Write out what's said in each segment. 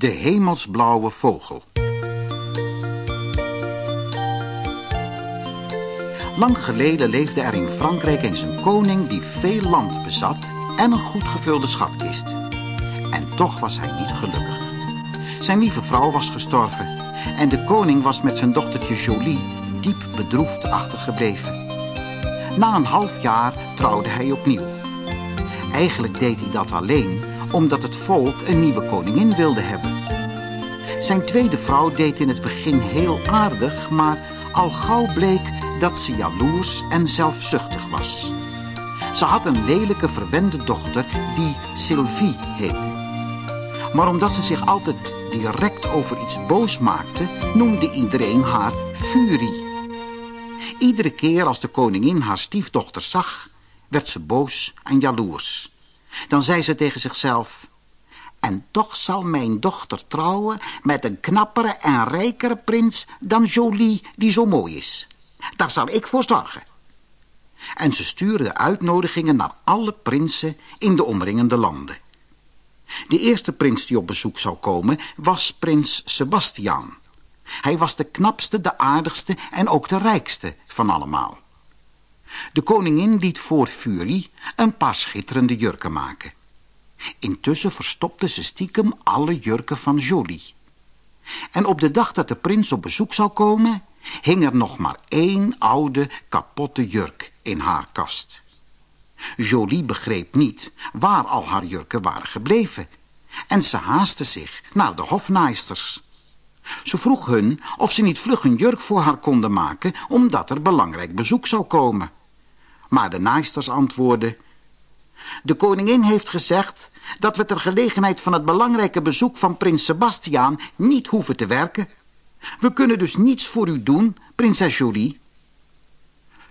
De hemelsblauwe vogel. Lang geleden leefde er in Frankrijk eens een koning die veel land bezat en een goed gevulde schatkist. En toch was hij niet gelukkig. Zijn lieve vrouw was gestorven en de koning was met zijn dochtertje Jolie diep bedroefd achtergebleven. Na een half jaar trouwde hij opnieuw. Eigenlijk deed hij dat alleen omdat het volk een nieuwe koningin wilde hebben. Zijn tweede vrouw deed in het begin heel aardig, maar al gauw bleek dat ze jaloers en zelfzuchtig was. Ze had een lelijke verwende dochter die Sylvie heette. Maar omdat ze zich altijd direct over iets boos maakte, noemde iedereen haar Furie. Iedere keer als de koningin haar stiefdochter zag, werd ze boos en jaloers. Dan zei ze tegen zichzelf... En toch zal mijn dochter trouwen met een knappere en rijkere prins dan Jolie die zo mooi is. Daar zal ik voor zorgen. En ze stuurde uitnodigingen naar alle prinsen in de omringende landen. De eerste prins die op bezoek zou komen was prins Sebastiaan. Hij was de knapste, de aardigste en ook de rijkste van allemaal. De koningin liet voor Furie een paar schitterende jurken maken. Intussen verstopte ze stiekem alle jurken van Jolie. En op de dag dat de prins op bezoek zou komen... hing er nog maar één oude, kapotte jurk in haar kast. Jolie begreep niet waar al haar jurken waren gebleven... en ze haastte zich naar de hofnaaisters... Ze vroeg hun of ze niet vlug een jurk voor haar konden maken... omdat er belangrijk bezoek zou komen. Maar de naaisters antwoordden... De koningin heeft gezegd dat we ter gelegenheid van het belangrijke bezoek van prins Sebastiaan niet hoeven te werken. We kunnen dus niets voor u doen, prinses Jolie.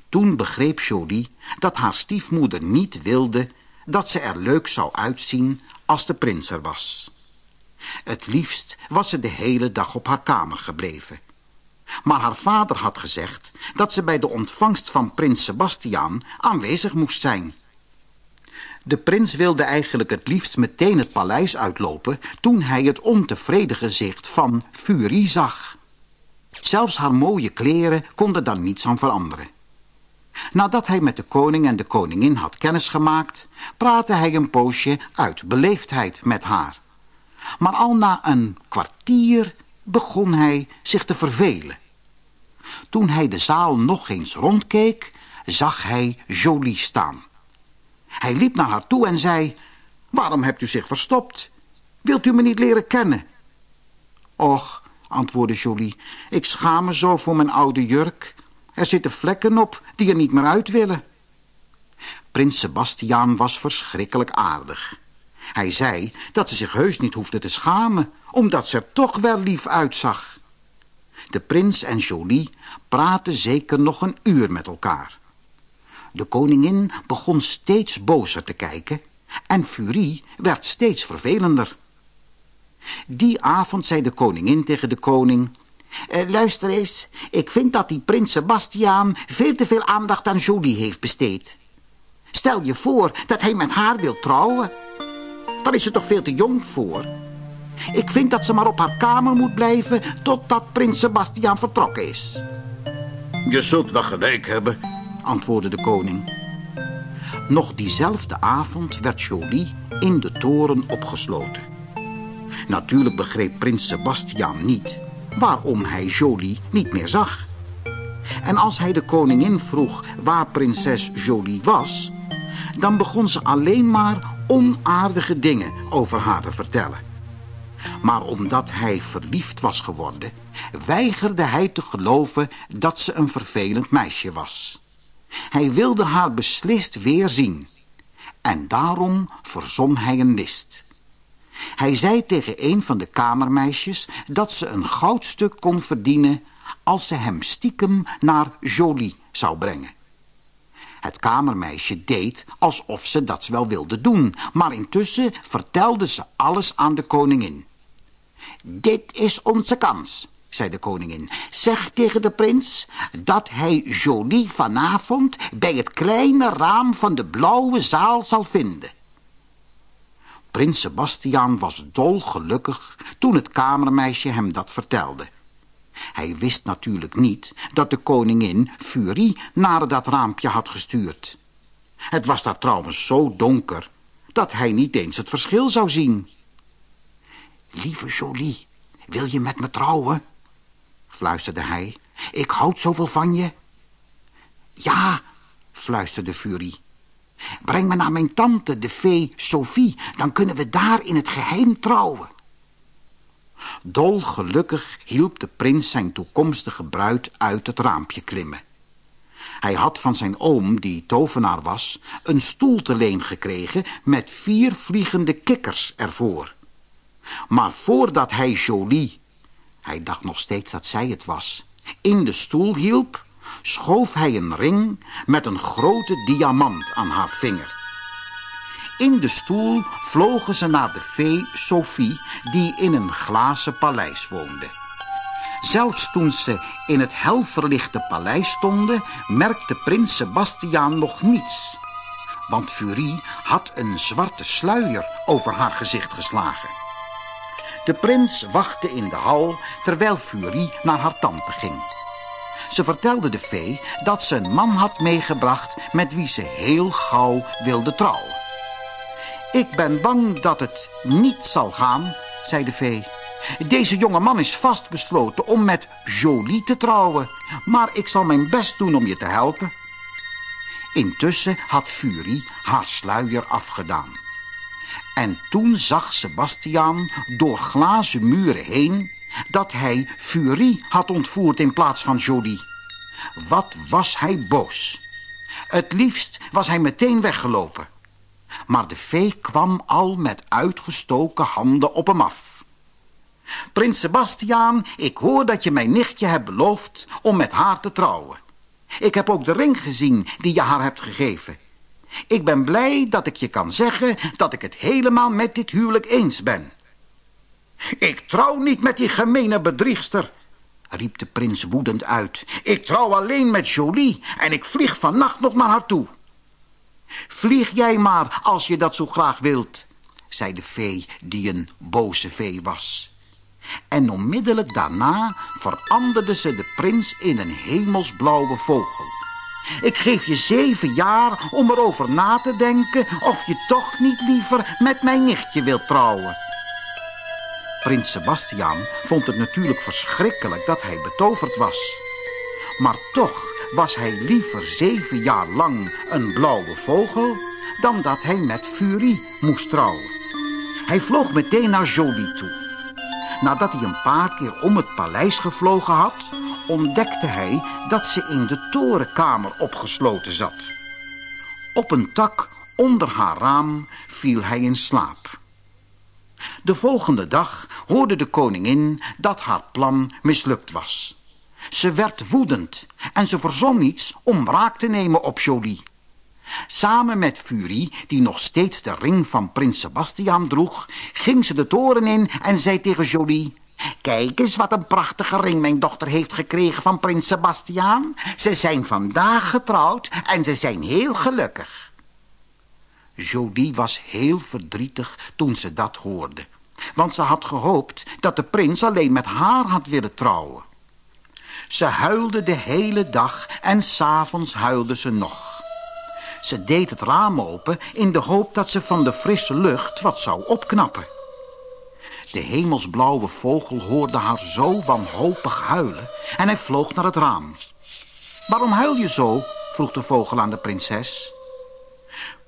Toen begreep Jolie dat haar stiefmoeder niet wilde dat ze er leuk zou uitzien als de prins er was. Het liefst was ze de hele dag op haar kamer gebleven. Maar haar vader had gezegd dat ze bij de ontvangst van prins Sebastiaan aanwezig moest zijn. De prins wilde eigenlijk het liefst meteen het paleis uitlopen... toen hij het ontevreden gezicht van Furie zag. Zelfs haar mooie kleren konden daar niets aan veranderen. Nadat hij met de koning en de koningin had kennisgemaakt... praatte hij een poosje uit beleefdheid met haar. Maar al na een kwartier begon hij zich te vervelen. Toen hij de zaal nog eens rondkeek, zag hij Jolie staan. Hij liep naar haar toe en zei... Waarom hebt u zich verstopt? Wilt u me niet leren kennen? Och, antwoordde Jolie, ik schaam me zo voor mijn oude jurk. Er zitten vlekken op die er niet meer uit willen. Prins Sebastiaan was verschrikkelijk aardig. Hij zei dat ze zich heus niet hoefde te schamen, omdat ze er toch wel lief uitzag. De prins en Jolie praten zeker nog een uur met elkaar. De koningin begon steeds bozer te kijken en Furie werd steeds vervelender. Die avond zei de koningin tegen de koning... Eh, luister eens, ik vind dat die prins Sebastiaan veel te veel aandacht aan Jolie heeft besteed. Stel je voor dat hij met haar wil trouwen. Daar is ze toch veel te jong voor. Ik vind dat ze maar op haar kamer moet blijven totdat prins Sebastiaan vertrokken is. Je zult wel gelijk hebben, antwoordde de koning. Nog diezelfde avond werd Jolie in de toren opgesloten. Natuurlijk begreep prins Sebastiaan niet waarom hij Jolie niet meer zag. En als hij de koningin vroeg waar prinses Jolie was... dan begon ze alleen maar onaardige dingen over haar te vertellen. Maar omdat hij verliefd was geworden... weigerde hij te geloven dat ze een vervelend meisje was. Hij wilde haar beslist weer zien. En daarom verzon hij een list. Hij zei tegen een van de kamermeisjes dat ze een goudstuk kon verdienen... als ze hem stiekem naar Jolie zou brengen. Het kamermeisje deed alsof ze dat wel wilde doen... maar intussen vertelde ze alles aan de koningin. Dit is onze kans, zei de koningin. Zeg tegen de prins dat hij Jolie vanavond... bij het kleine raam van de blauwe zaal zal vinden. Prins Sebastiaan was dolgelukkig toen het kamermeisje hem dat vertelde. Hij wist natuurlijk niet dat de koningin Furie naar dat raampje had gestuurd. Het was daar trouwens zo donker dat hij niet eens het verschil zou zien. Lieve Jolie, wil je met me trouwen? Fluisterde hij. Ik houd zoveel van je. Ja, fluisterde Furie. Breng me naar mijn tante, de fee Sophie. Dan kunnen we daar in het geheim trouwen. Dolgelukkig hielp de prins zijn toekomstige bruid uit het raampje klimmen. Hij had van zijn oom, die tovenaar was, een stoel te leen gekregen met vier vliegende kikkers ervoor. Maar voordat hij Jolie, hij dacht nog steeds dat zij het was, in de stoel hielp, schoof hij een ring met een grote diamant aan haar vinger. In de stoel vlogen ze naar de fee Sophie, die in een glazen paleis woonde. Zelfs toen ze in het helverlichte paleis stonden, merkte prins Sebastiaan nog niets. Want Furie had een zwarte sluier over haar gezicht geslagen. De prins wachtte in de hal terwijl Furie naar haar tante ging. Ze vertelde de fee dat ze een man had meegebracht met wie ze heel gauw wilde trouwen. Ik ben bang dat het niet zal gaan, zei de vee. Deze jonge man is vastbesloten om met Jolie te trouwen. Maar ik zal mijn best doen om je te helpen. Intussen had Furie haar sluier afgedaan. En toen zag Sebastiaan door glazen muren heen... dat hij Furie had ontvoerd in plaats van Jolie. Wat was hij boos. Het liefst was hij meteen weggelopen. Maar de vee kwam al met uitgestoken handen op hem af. Prins Sebastiaan, ik hoor dat je mijn nichtje hebt beloofd om met haar te trouwen. Ik heb ook de ring gezien die je haar hebt gegeven. Ik ben blij dat ik je kan zeggen dat ik het helemaal met dit huwelijk eens ben. Ik trouw niet met die gemene bedriegster, riep de prins woedend uit. Ik trouw alleen met Jolie en ik vlieg vannacht nog naar haar toe. Vlieg jij maar als je dat zo graag wilt, zei de vee die een boze vee was. En onmiddellijk daarna veranderde ze de prins in een hemelsblauwe vogel. Ik geef je zeven jaar om erover na te denken of je toch niet liever met mijn nichtje wilt trouwen. Prins Sebastiaan vond het natuurlijk verschrikkelijk dat hij betoverd was. Maar toch was hij liever zeven jaar lang een blauwe vogel... dan dat hij met Furie moest trouwen. Hij vloog meteen naar Jolie toe. Nadat hij een paar keer om het paleis gevlogen had... ontdekte hij dat ze in de torenkamer opgesloten zat. Op een tak onder haar raam viel hij in slaap. De volgende dag hoorde de koningin dat haar plan mislukt was... Ze werd woedend en ze verzon iets om wraak te nemen op Jolie. Samen met Furie, die nog steeds de ring van prins Sebastiaan droeg... ging ze de toren in en zei tegen Jolie... Kijk eens wat een prachtige ring mijn dochter heeft gekregen van prins Sebastiaan. Ze zijn vandaag getrouwd en ze zijn heel gelukkig. Jolie was heel verdrietig toen ze dat hoorde. Want ze had gehoopt dat de prins alleen met haar had willen trouwen. Ze huilde de hele dag en s'avonds huilde ze nog. Ze deed het raam open in de hoop dat ze van de frisse lucht wat zou opknappen. De hemelsblauwe vogel hoorde haar zo wanhopig huilen en hij vloog naar het raam. Waarom huil je zo? vroeg de vogel aan de prinses.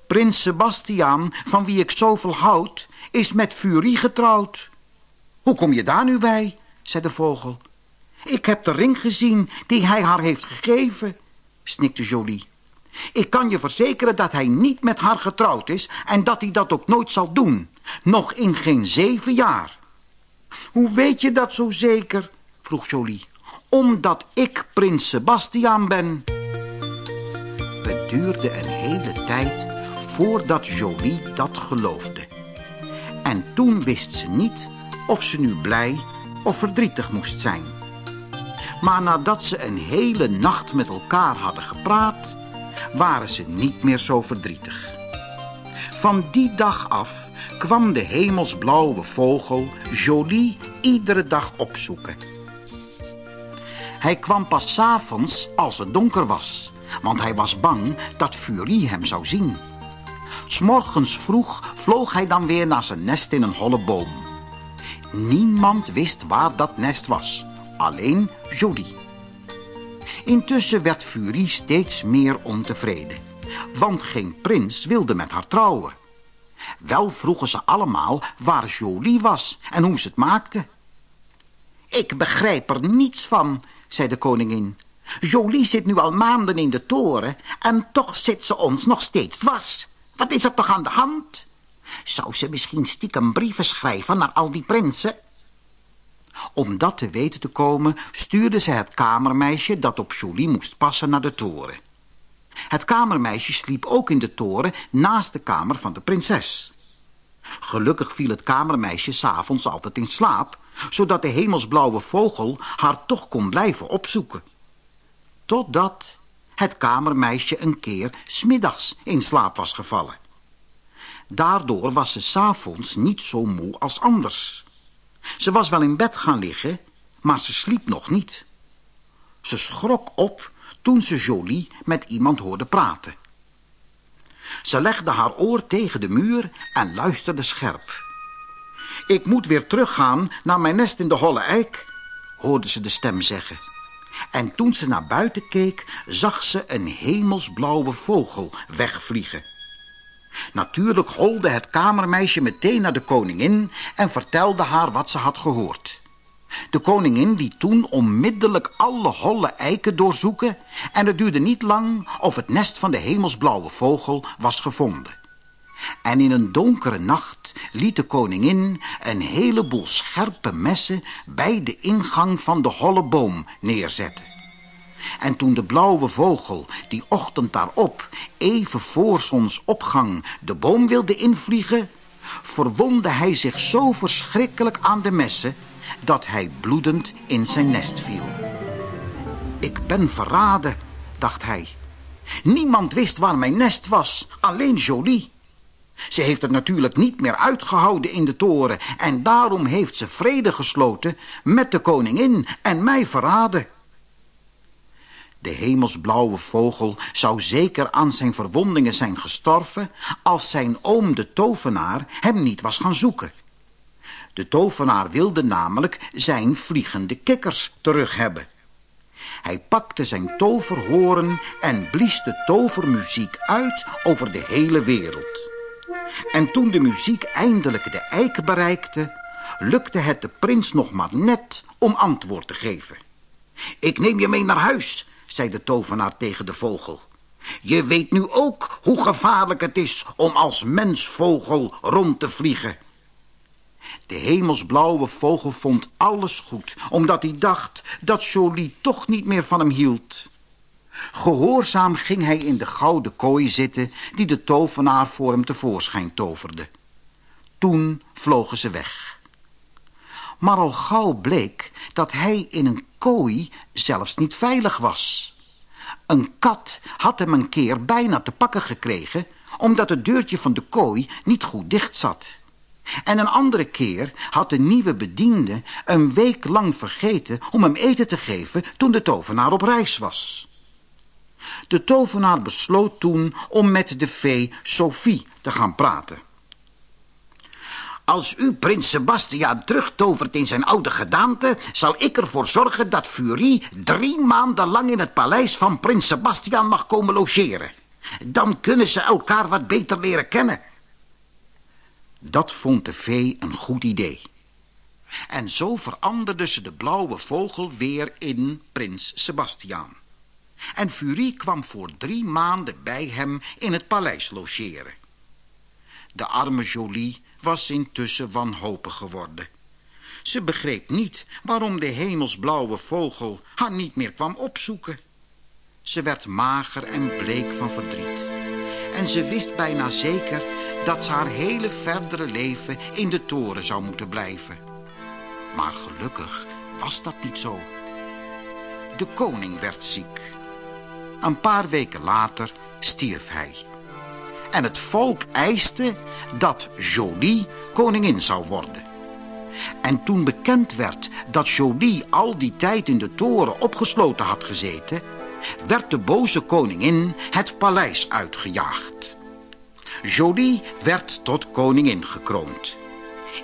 Prins Sebastiaan, van wie ik zoveel houd, is met Furie getrouwd. Hoe kom je daar nu bij? zei de vogel. Ik heb de ring gezien die hij haar heeft gegeven, snikte Jolie. Ik kan je verzekeren dat hij niet met haar getrouwd is en dat hij dat ook nooit zal doen. Nog in geen zeven jaar. Hoe weet je dat zo zeker? vroeg Jolie. Omdat ik prins Sebastiaan ben. Het duurde een hele tijd voordat Jolie dat geloofde. En toen wist ze niet of ze nu blij of verdrietig moest zijn. Maar nadat ze een hele nacht met elkaar hadden gepraat, waren ze niet meer zo verdrietig. Van die dag af kwam de hemelsblauwe vogel Jolie iedere dag opzoeken. Hij kwam pas 's avonds als het donker was, want hij was bang dat Furie hem zou zien. S morgens vroeg vloog hij dan weer naar zijn nest in een holle boom. Niemand wist waar dat nest was, alleen Jolie. Intussen werd Furie steeds meer ontevreden, want geen prins wilde met haar trouwen. Wel vroegen ze allemaal waar Jolie was en hoe ze het maakte. Ik begrijp er niets van, zei de koningin. Jolie zit nu al maanden in de toren en toch zit ze ons nog steeds dwars. Wat is er toch aan de hand? Zou ze misschien stiekem brieven schrijven naar al die prinsen? Om dat te weten te komen stuurde ze het kamermeisje dat op Jolie moest passen naar de toren. Het kamermeisje sliep ook in de toren naast de kamer van de prinses. Gelukkig viel het kamermeisje s'avonds altijd in slaap, zodat de hemelsblauwe vogel haar toch kon blijven opzoeken. Totdat het kamermeisje een keer smiddags in slaap was gevallen. Daardoor was ze s'avonds niet zo moe als anders. Ze was wel in bed gaan liggen, maar ze sliep nog niet. Ze schrok op toen ze Jolie met iemand hoorde praten. Ze legde haar oor tegen de muur en luisterde scherp. Ik moet weer teruggaan naar mijn nest in de holle eik, hoorde ze de stem zeggen. En toen ze naar buiten keek, zag ze een hemelsblauwe vogel wegvliegen. Natuurlijk holde het kamermeisje meteen naar de koningin en vertelde haar wat ze had gehoord. De koningin liet toen onmiddellijk alle holle eiken doorzoeken... en het duurde niet lang of het nest van de hemelsblauwe vogel was gevonden. En in een donkere nacht liet de koningin een heleboel scherpe messen... bij de ingang van de holle boom neerzetten. En toen de blauwe vogel die ochtend daarop, even voor zonsopgang, de boom wilde invliegen... verwondde hij zich zo verschrikkelijk aan de messen dat hij bloedend in zijn nest viel. Ik ben verraden, dacht hij. Niemand wist waar mijn nest was, alleen Jolie. Ze heeft het natuurlijk niet meer uitgehouden in de toren... en daarom heeft ze vrede gesloten met de koningin en mij verraden. De hemelsblauwe vogel zou zeker aan zijn verwondingen zijn gestorven... als zijn oom de tovenaar hem niet was gaan zoeken. De tovenaar wilde namelijk zijn vliegende kikkers terug hebben. Hij pakte zijn toverhoorn en blies de tovermuziek uit over de hele wereld. En toen de muziek eindelijk de eik bereikte, lukte het de prins nog maar net om antwoord te geven. Ik neem je mee naar huis, zei de tovenaar tegen de vogel. Je weet nu ook hoe gevaarlijk het is om als mensvogel rond te vliegen. De hemelsblauwe vogel vond alles goed, omdat hij dacht dat Jolie toch niet meer van hem hield. Gehoorzaam ging hij in de gouden kooi zitten die de tovenaar voor hem tevoorschijn toverde. Toen vlogen ze weg. Maar al gauw bleek dat hij in een kooi zelfs niet veilig was. Een kat had hem een keer bijna te pakken gekregen... omdat het deurtje van de kooi niet goed dicht zat. En een andere keer had de nieuwe bediende een week lang vergeten om hem eten te geven toen de tovenaar op reis was. De tovenaar besloot toen om met de vee Sophie te gaan praten. Als u prins Sebastiaan terugtovert in zijn oude gedaante... zal ik ervoor zorgen dat Furie drie maanden lang in het paleis van prins Sebastiaan mag komen logeren. Dan kunnen ze elkaar wat beter leren kennen. Dat vond de vee een goed idee. En zo veranderde ze de blauwe vogel weer in prins Sebastiaan. En Furie kwam voor drie maanden bij hem in het paleis logeren. De arme Jolie was intussen wanhopig geworden. Ze begreep niet waarom de hemelsblauwe vogel haar niet meer kwam opzoeken. Ze werd mager en bleek van verdriet. En ze wist bijna zeker dat ze haar hele verdere leven in de toren zou moeten blijven. Maar gelukkig was dat niet zo. De koning werd ziek. Een paar weken later stierf hij. En het volk eiste dat Jolie koningin zou worden. En toen bekend werd dat Jolie al die tijd in de toren opgesloten had gezeten... werd de boze koningin het paleis uitgejaagd. Jolie werd tot koningin gekroond.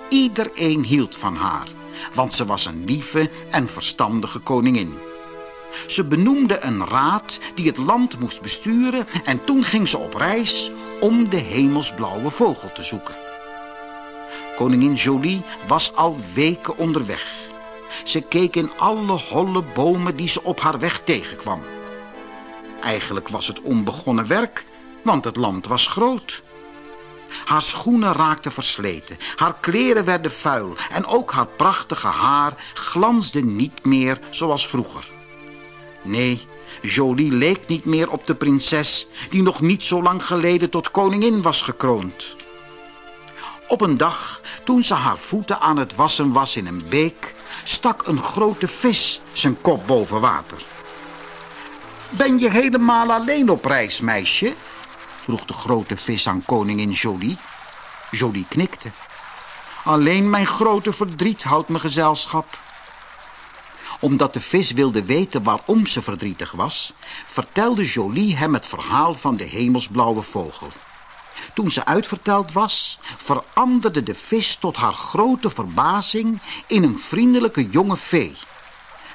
Iedereen hield van haar, want ze was een lieve en verstandige koningin. Ze benoemde een raad die het land moest besturen... en toen ging ze op reis om de hemelsblauwe vogel te zoeken. Koningin Jolie was al weken onderweg. Ze keek in alle holle bomen die ze op haar weg tegenkwam. Eigenlijk was het onbegonnen werk, want het land was groot. Haar schoenen raakten versleten, haar kleren werden vuil... en ook haar prachtige haar glansde niet meer zoals vroeger. Nee, Jolie leek niet meer op de prinses... die nog niet zo lang geleden tot koningin was gekroond. Op een dag, toen ze haar voeten aan het wassen was in een beek... stak een grote vis zijn kop boven water. Ben je helemaal alleen op reis, meisje? vroeg de grote vis aan koningin Jolie. Jolie knikte. Alleen mijn grote verdriet houdt me gezelschap. Omdat de vis wilde weten waarom ze verdrietig was... vertelde Jolie hem het verhaal van de hemelsblauwe vogel. Toen ze uitverteld was, veranderde de vis tot haar grote verbazing in een vriendelijke jonge vee.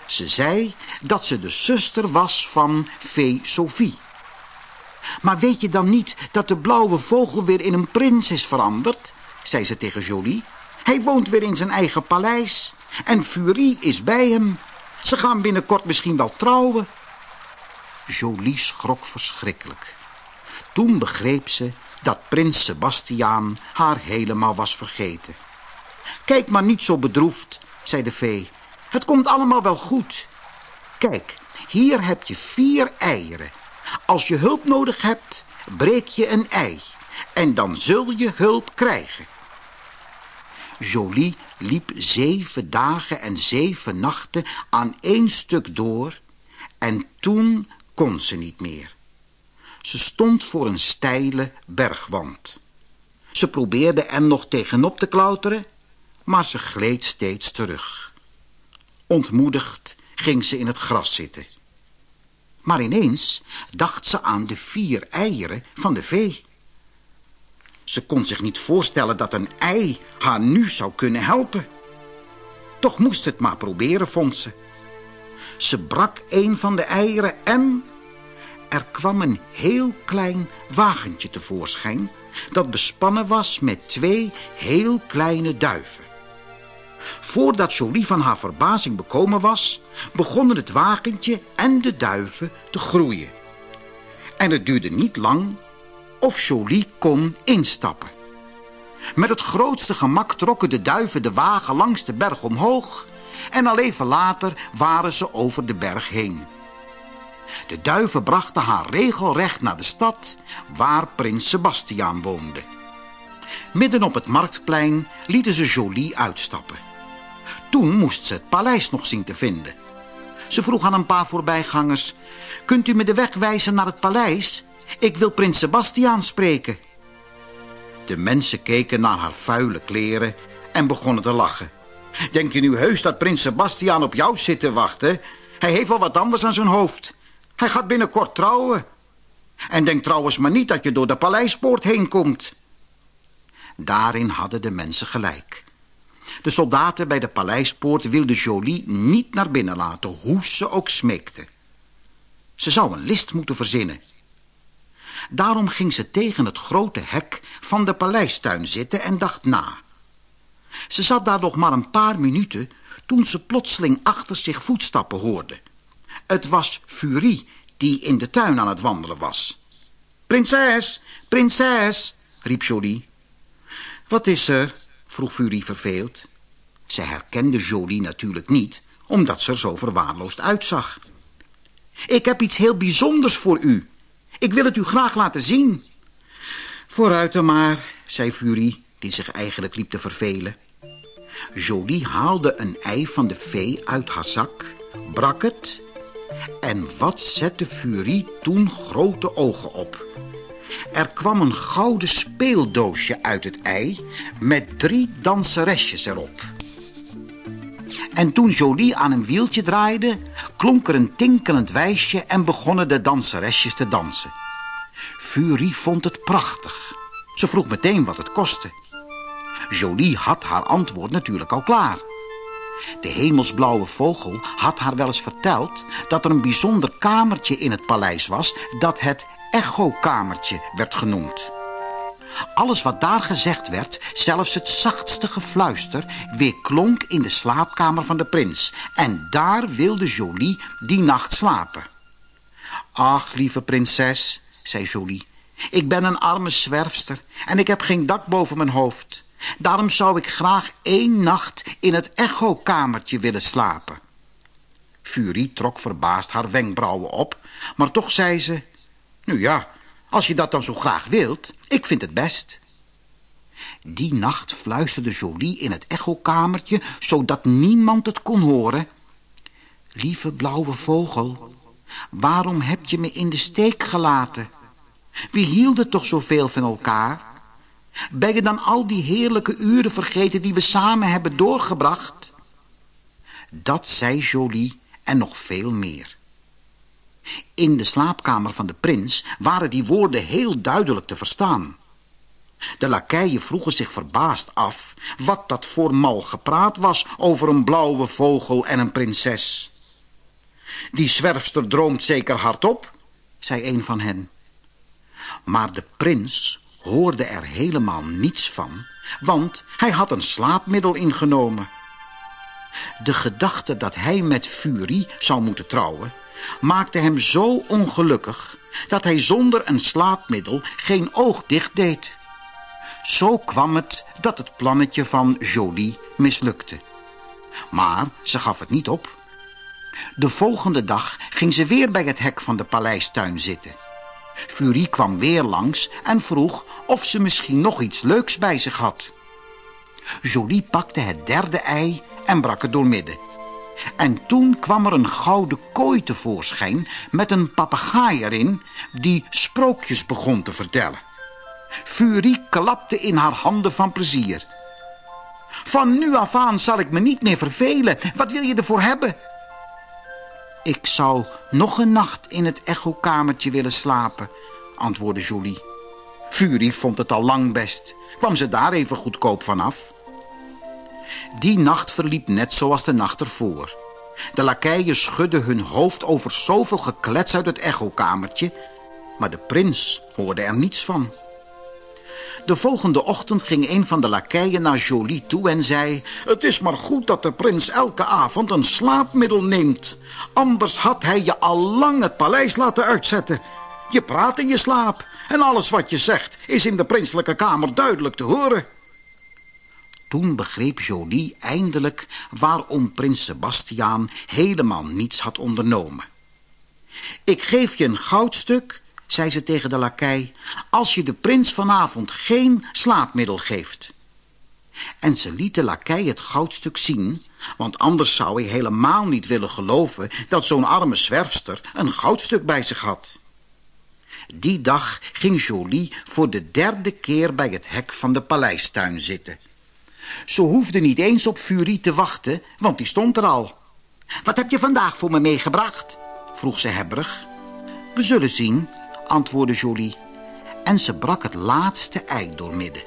Ze zei dat ze de zuster was van vee Sophie. Maar weet je dan niet dat de blauwe vogel weer in een prins is veranderd? zei ze tegen Jolie. Hij woont weer in zijn eigen paleis en Furie is bij hem. Ze gaan binnenkort misschien wel trouwen. Jolie schrok verschrikkelijk. Toen begreep ze dat prins Sebastiaan haar helemaal was vergeten. Kijk maar niet zo bedroefd, zei de vee. Het komt allemaal wel goed. Kijk, hier heb je vier eieren. Als je hulp nodig hebt, breek je een ei. En dan zul je hulp krijgen. Jolie liep zeven dagen en zeven nachten aan één stuk door... en toen kon ze niet meer. Ze stond voor een steile bergwand. Ze probeerde er nog tegenop te klauteren, maar ze gleed steeds terug. Ontmoedigd ging ze in het gras zitten. Maar ineens dacht ze aan de vier eieren van de vee. Ze kon zich niet voorstellen dat een ei haar nu zou kunnen helpen. Toch moest het maar proberen, vond ze. Ze brak een van de eieren en... er kwam een heel klein wagentje tevoorschijn... dat bespannen was met twee heel kleine duiven. Voordat Jolie van haar verbazing bekomen was... begonnen het wagentje en de duiven te groeien. En het duurde niet lang of Jolie kon instappen. Met het grootste gemak trokken de duiven de wagen langs de berg omhoog... en al even later waren ze over de berg heen. De duiven brachten haar regelrecht naar de stad waar prins Sebastiaan woonde. Midden op het marktplein lieten ze Jolie uitstappen. Toen moest ze het paleis nog zien te vinden. Ze vroeg aan een paar voorbijgangers... Kunt u me de weg wijzen naar het paleis? Ik wil prins Sebastiaan spreken. De mensen keken naar haar vuile kleren en begonnen te lachen. Denk je nu heus dat prins Sebastiaan op jou zit te wachten? Hij heeft wel wat anders aan zijn hoofd. Hij gaat binnenkort trouwen. En denk trouwens maar niet dat je door de paleispoort heen komt. Daarin hadden de mensen gelijk. De soldaten bij de paleispoort wilden Jolie niet naar binnen laten, hoe ze ook smeekte. Ze zou een list moeten verzinnen. Daarom ging ze tegen het grote hek van de paleistuin zitten en dacht na. Ze zat daar nog maar een paar minuten toen ze plotseling achter zich voetstappen hoorde. Het was Furie die in de tuin aan het wandelen was. Prinses, prinses, riep Jolie. Wat is er? Vroeg Furie verveeld. Zij herkende Jolie natuurlijk niet, omdat ze er zo verwaarloosd uitzag. Ik heb iets heel bijzonders voor u. Ik wil het u graag laten zien. Vooruit dan maar, zei Furie, die zich eigenlijk liep te vervelen. Jolie haalde een ei van de vee uit haar zak, brak het... en wat zette Furie toen grote ogen op. Er kwam een gouden speeldoosje uit het ei met drie danseresjes erop. En toen Jolie aan een wieltje draaide, klonk er een tinkelend wijsje en begonnen de danseresjes te dansen. Furie vond het prachtig. Ze vroeg meteen wat het kostte. Jolie had haar antwoord natuurlijk al klaar. De hemelsblauwe vogel had haar wel eens verteld dat er een bijzonder kamertje in het paleis was dat het echokamertje werd genoemd. Alles wat daar gezegd werd, zelfs het zachtste gefluister, weer klonk in de slaapkamer van de prins. En daar wilde Jolie die nacht slapen. Ach, lieve prinses, zei Jolie, ik ben een arme zwerfster en ik heb geen dak boven mijn hoofd. Daarom zou ik graag één nacht in het echokamertje willen slapen. Furie trok verbaasd haar wenkbrauwen op, maar toch zei ze... Nu ja, als je dat dan zo graag wilt, ik vind het best. Die nacht fluisterde Jolie in het echokamertje, zodat niemand het kon horen. Lieve blauwe vogel, waarom heb je me in de steek gelaten? Wie hielden toch zoveel van elkaar? Ben je dan al die heerlijke uren vergeten die we samen hebben doorgebracht? Dat zei Jolie en nog veel meer. In de slaapkamer van de prins waren die woorden heel duidelijk te verstaan. De lakeien vroegen zich verbaasd af wat dat voor mal gepraat was over een blauwe vogel en een prinses. Die zwerfster droomt zeker hardop, zei een van hen. Maar de prins hoorde er helemaal niets van, want hij had een slaapmiddel ingenomen. De gedachte dat hij met Furie zou moeten trouwen maakte hem zo ongelukkig dat hij zonder een slaapmiddel geen oog dicht deed. Zo kwam het dat het plannetje van Jolie mislukte. Maar ze gaf het niet op. De volgende dag ging ze weer bij het hek van de paleistuin zitten. Furie kwam weer langs en vroeg of ze misschien nog iets leuks bij zich had. Jolie pakte het derde ei en brak het doormidden. En toen kwam er een gouden kooi tevoorschijn met een papegaai erin die sprookjes begon te vertellen. Furie klapte in haar handen van plezier. Van nu af aan zal ik me niet meer vervelen. Wat wil je ervoor hebben? Ik zou nog een nacht in het echokamertje willen slapen, antwoordde Jolie. Furie vond het al lang best. Kwam ze daar even goedkoop vanaf? Die nacht verliep net zoals de nacht ervoor. De lakeien schudden hun hoofd over zoveel geklets uit het echokamertje... maar de prins hoorde er niets van. De volgende ochtend ging een van de lakeien naar Jolie toe en zei... Het is maar goed dat de prins elke avond een slaapmiddel neemt. Anders had hij je al lang het paleis laten uitzetten. Je praat in je slaap en alles wat je zegt is in de prinselijke kamer duidelijk te horen. Toen begreep Jolie eindelijk waarom prins Sebastiaan helemaal niets had ondernomen. Ik geef je een goudstuk, zei ze tegen de lakei, als je de prins vanavond geen slaapmiddel geeft. En ze liet de lakei het goudstuk zien, want anders zou hij helemaal niet willen geloven dat zo'n arme zwerfster een goudstuk bij zich had. Die dag ging Jolie voor de derde keer bij het hek van de paleistuin zitten. Ze hoefde niet eens op Furie te wachten, want die stond er al. Wat heb je vandaag voor me meegebracht? vroeg ze hebberig. We zullen zien, antwoordde Jolie. En ze brak het laatste ei doormidden.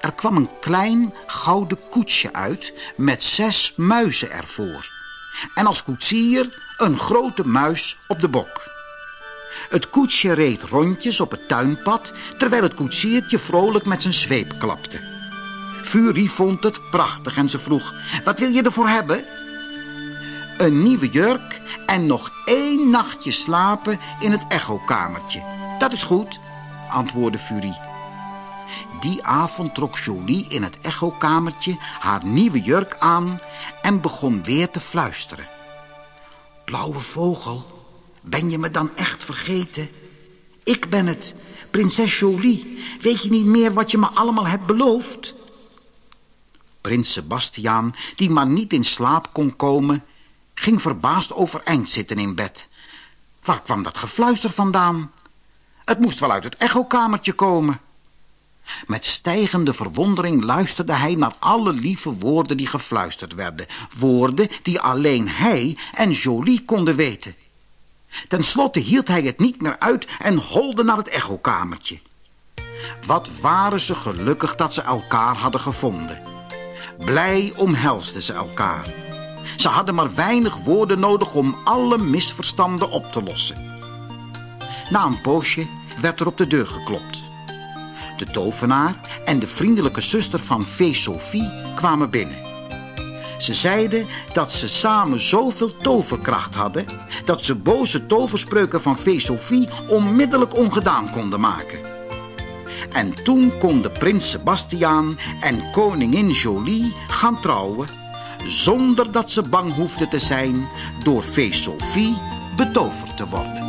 Er kwam een klein gouden koetsje uit met zes muizen ervoor. En als koetsier een grote muis op de bok. Het koetsje reed rondjes op het tuinpad... terwijl het koetsiertje vrolijk met zijn zweep klapte. Furie vond het prachtig en ze vroeg... Wat wil je ervoor hebben? Een nieuwe jurk en nog één nachtje slapen in het echokamertje. Dat is goed, antwoordde Furie. Die avond trok Jolie in het echokamertje haar nieuwe jurk aan... en begon weer te fluisteren. Blauwe vogel, ben je me dan echt vergeten? Ik ben het, prinses Jolie. Weet je niet meer wat je me allemaal hebt beloofd? Prins Sebastiaan, die maar niet in slaap kon komen, ging verbaasd overeind zitten in bed. Waar kwam dat gefluister vandaan? Het moest wel uit het echokamertje komen. Met stijgende verwondering luisterde hij naar alle lieve woorden die gefluisterd werden. Woorden die alleen hij en Jolie konden weten. Ten slotte hield hij het niet meer uit en holde naar het echokamertje. Wat waren ze gelukkig dat ze elkaar hadden gevonden. Blij omhelsden ze elkaar. Ze hadden maar weinig woorden nodig om alle misverstanden op te lossen. Na een poosje werd er op de deur geklopt. De tovenaar en de vriendelijke zuster van Fee Sophie kwamen binnen. Ze zeiden dat ze samen zoveel toverkracht hadden... dat ze boze toverspreuken van Fee Sophie onmiddellijk ongedaan konden maken. En toen konden prins Sebastiaan en koningin Jolie gaan trouwen... zonder dat ze bang hoefden te zijn door Fee Sophie betoverd te worden.